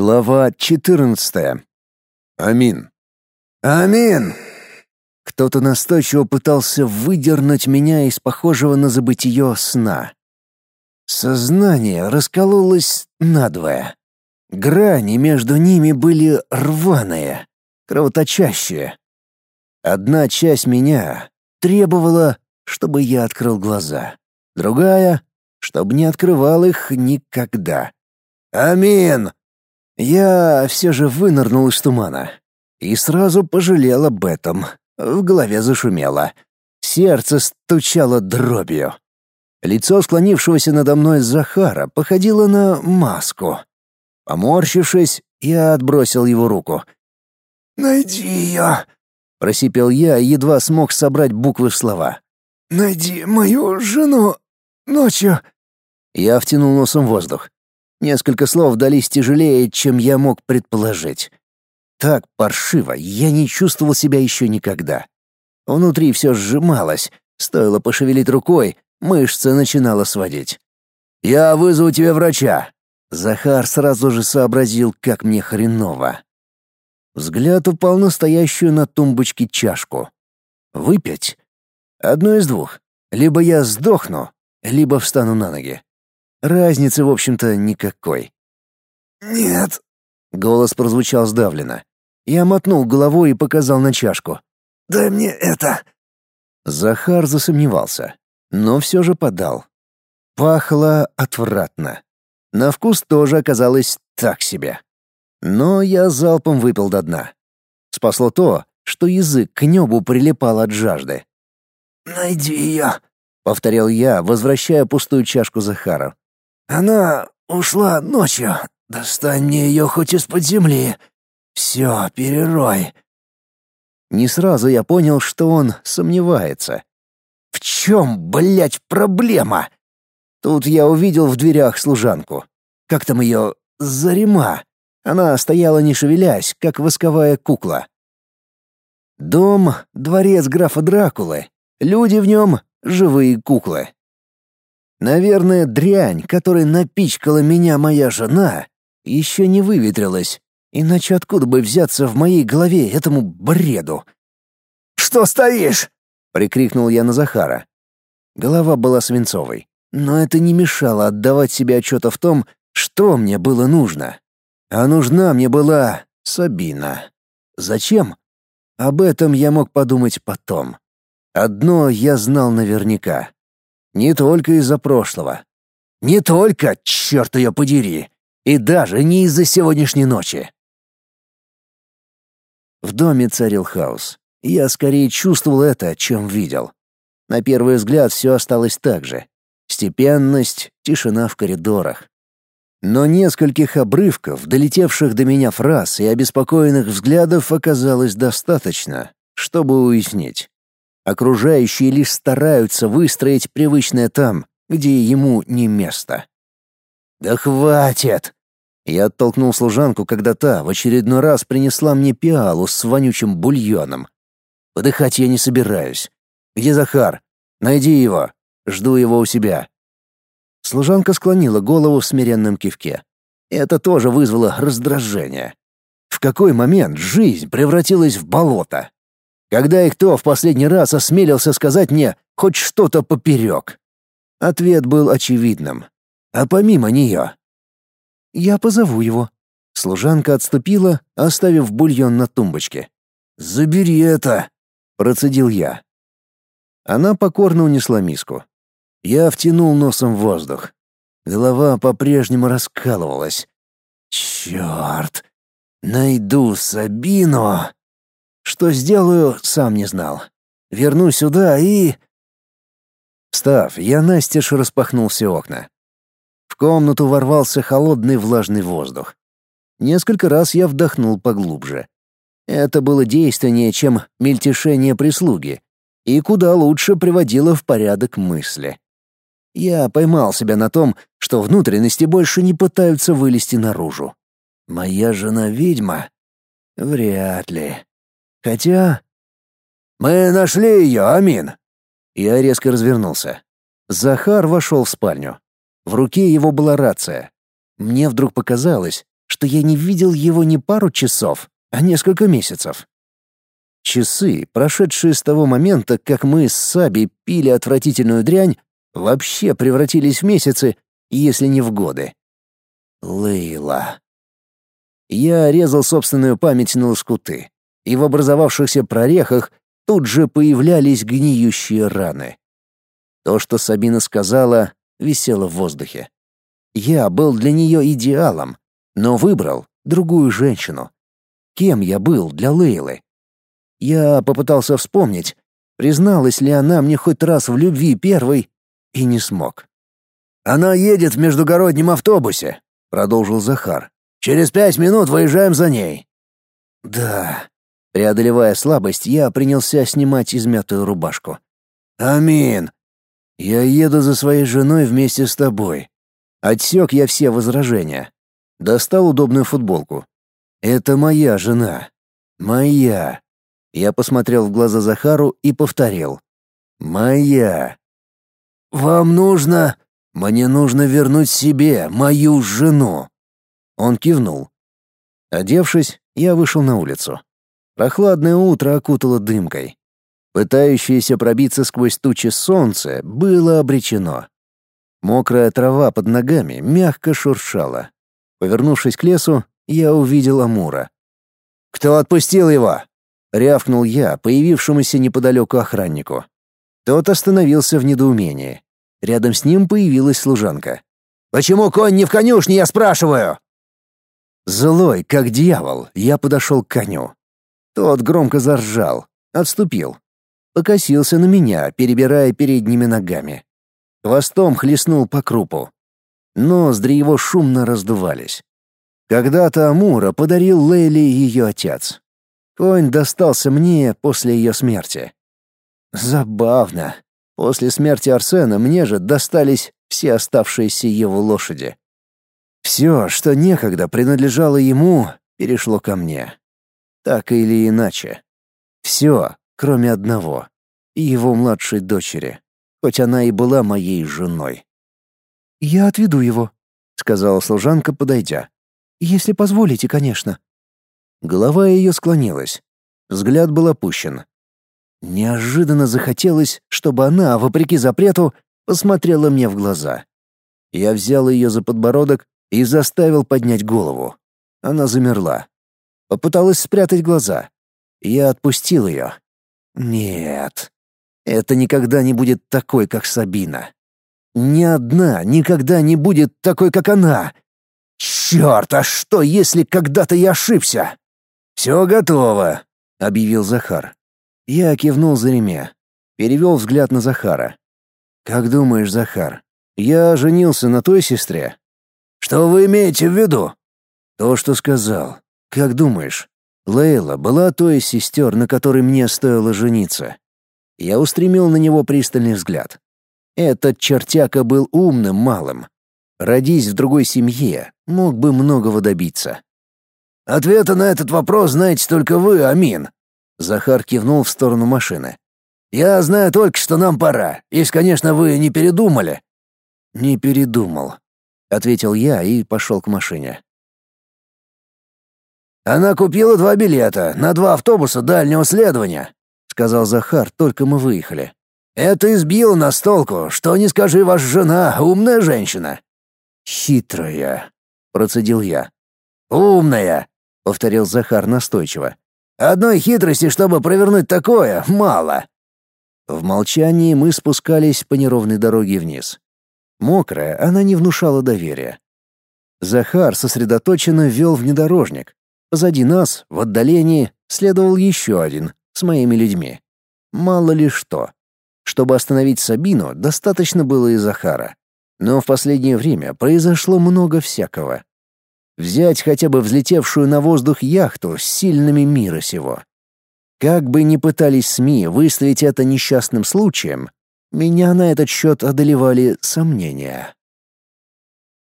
Глава 14. Амин. Амин. Кто-то настойчиво пытался выдернуть меня из похожего на забытие сна. Сознание раскололось надвое. Грани между ними были рваные, кровоточащие. Одна часть меня требовала, чтобы я открыл глаза, другая — чтобы не открывал их никогда. «Амин!» Я все же вынырнул из тумана и сразу пожалел об этом. В голове зашумело. Сердце стучало дробью. Лицо склонившегося надо мной Захара походило на маску. Поморщившись, я отбросил его руку. «Найди ее!» — просипел я, едва смог собрать буквы в слова. «Найди мою жену ночью!» Я втянул носом воздух. Несколько слов дались тяжелее, чем я мог предположить. Так паршиво я не чувствовал себя еще никогда. Внутри все сжималось, стоило пошевелить рукой, мышцы начинала сводить. «Я вызову тебе врача!» Захар сразу же сообразил, как мне хреново. Взгляд упал на стоящую на тумбочке чашку. «Выпить?» Одно из двух. Либо я сдохну, либо встану на ноги. Разницы, в общем-то, никакой. «Нет». Голос прозвучал сдавленно. Я мотнул головой и показал на чашку. «Дай мне это». Захар засомневался, но все же подал. Пахло отвратно. На вкус тоже оказалось так себе. Но я залпом выпил до дна. Спасло то, что язык к небу прилипал от жажды. «Найди ее», — повторял я, возвращая пустую чашку Захару. Она ушла ночью. Достань мне ее хоть из-под земли. Все, перерой. Не сразу я понял, что он сомневается. В чем, блядь, проблема? Тут я увидел в дверях служанку. Как там ее? Зарима. Она стояла не шевелясь, как восковая кукла. Дом — дворец графа Дракулы. Люди в нем — живые куклы. Наверное, дрянь, которой напичкала меня моя жена, еще не выветрилась, иначе откуда бы взяться в моей голове этому бреду? «Что стоишь?» — прикрикнул я на Захара. Голова была свинцовой, но это не мешало отдавать себе отчета в том, что мне было нужно. А нужна мне была Сабина. Зачем? Об этом я мог подумать потом. Одно я знал наверняка. Не только из-за прошлого. Не только, черт ее подери, и даже не из-за сегодняшней ночи. В доме царил хаос. Я скорее чувствовал это, чем видел. На первый взгляд все осталось так же. Степенность, тишина в коридорах. Но нескольких обрывков, долетевших до меня фраз и обеспокоенных взглядов оказалось достаточно, чтобы уяснить. Окружающие лишь стараются выстроить привычное там, где ему не место. «Да хватит!» Я оттолкнул служанку, когда та в очередной раз принесла мне пиалу с вонючим бульоном. Подыхать я не собираюсь. Где Захар? Найди его. Жду его у себя. Служанка склонила голову в смиренном кивке. Это тоже вызвало раздражение. В какой момент жизнь превратилась в болото? Когда и кто в последний раз осмелился сказать мне хоть что-то поперек? Ответ был очевидным. А помимо нее... «Я позову его». Служанка отступила, оставив бульон на тумбочке. «Забери это!» — процедил я. Она покорно унесла миску. Я втянул носом в воздух. Голова по-прежнему раскалывалась. «Черт! Найду Сабину!» Что сделаю, сам не знал. Вернусь сюда и... Встав, я настежь распахнул все окна. В комнату ворвался холодный влажный воздух. Несколько раз я вдохнул поглубже. Это было действеннее, чем мельтешение прислуги, и куда лучше приводило в порядок мысли. Я поймал себя на том, что внутренности больше не пытаются вылезти наружу. Моя жена ведьма? Вряд ли. Хотя... «Мы нашли ее, Амин!» Я резко развернулся. Захар вошел в спальню. В руке его была рация. Мне вдруг показалось, что я не видел его не пару часов, а несколько месяцев. Часы, прошедшие с того момента, как мы с Саби пили отвратительную дрянь, вообще превратились в месяцы, если не в годы. Лейла. Я резал собственную память на лоскуты, и в образовавшихся прорехах тут же появлялись гниющие раны. То, что Сабина сказала, висело в воздухе. Я был для нее идеалом, но выбрал другую женщину. Кем я был для Лейлы? Я попытался вспомнить, призналась ли она мне хоть раз в любви первой, и не смог. «Она едет в междугороднем автобусе», — продолжил Захар. «Через пять минут выезжаем за ней». «Да». Преодолевая слабость, я принялся снимать измятую рубашку. «Амин. Я еду за своей женой вместе с тобой». Отсек я все возражения. Достал удобную футболку. «Это моя жена. Моя. Я посмотрел в глаза Захару и повторил. «Моя». «Вам нужно...» «Мне нужно вернуть себе мою жену». Он кивнул. Одевшись, я вышел на улицу. Прохладное утро окутало дымкой. Пытающееся пробиться сквозь тучи солнце было обречено. Мокрая трава под ногами мягко шуршала. Повернувшись к лесу, я увидел Амура. «Кто отпустил его?» — рявкнул я появившемуся неподалеку охраннику. Тот остановился в недоумении. Рядом с ним появилась служанка. «Почему конь не в конюшне, я спрашиваю?» Злой, как дьявол, я подошел к коню. Тот громко заржал, отступил. Покосился на меня, перебирая передними ногами. Хвостом хлестнул по крупу. Ноздри его шумно раздувались. Когда-то Амура подарил Лейли ее отец. Конь достался мне после ее смерти. Забавно. После смерти Арсена мне же достались все оставшиеся его лошади. Все, что некогда принадлежало ему, перешло ко мне. Так или иначе. Все, кроме одного. И его младшей дочери. Хоть она и была моей женой. «Я отведу его», — сказала служанка, подойдя. «Если позволите, конечно». Голова ее склонилась. Взгляд был опущен. Неожиданно захотелось, чтобы она, вопреки запрету, посмотрела мне в глаза. Я взял ее за подбородок и заставил поднять голову. Она замерла. Попыталась спрятать глаза. Я отпустил ее. Нет, это никогда не будет такой, как Сабина. Ни одна никогда не будет такой, как она. Черт, а что, если когда-то я ошибся? «Все готово», — объявил Захар. Я кивнул за Зареме. Перевел взгляд на Захара. «Как думаешь, Захар, я женился на той сестре?» «Что вы имеете в виду?» «То, что сказал. Как думаешь, Лейла была той из сестер, на которой мне стоило жениться?» Я устремил на него пристальный взгляд. Этот чертяка был умным малым. Родись в другой семье, мог бы многого добиться. Ответа на этот вопрос знаете только вы, Амин. Захар кивнул в сторону машины. Я знаю только, что нам пора. Если, конечно, вы не передумали. Не передумал, ответил я и пошел к машине. Она купила два билета на два автобуса дальнего следования, сказал Захар, только мы выехали. Это избило нас толку, что не скажи ваша жена, умная женщина. Хитрая, процедил я. Умная, повторил Захар настойчиво. Одной хитрости, чтобы провернуть такое, мало. В молчании мы спускались по неровной дороге вниз. Мокрая, она не внушала доверия. Захар сосредоточенно вел внедорожник. Позади нас, в отдалении, следовал еще один, с моими людьми. Мало ли что. Чтобы остановить Сабину, достаточно было и Захара. Но в последнее время произошло много всякого. Взять хотя бы взлетевшую на воздух яхту с сильными мира сего. Как бы ни пытались СМИ выставить это несчастным случаем, меня на этот счет одолевали сомнения.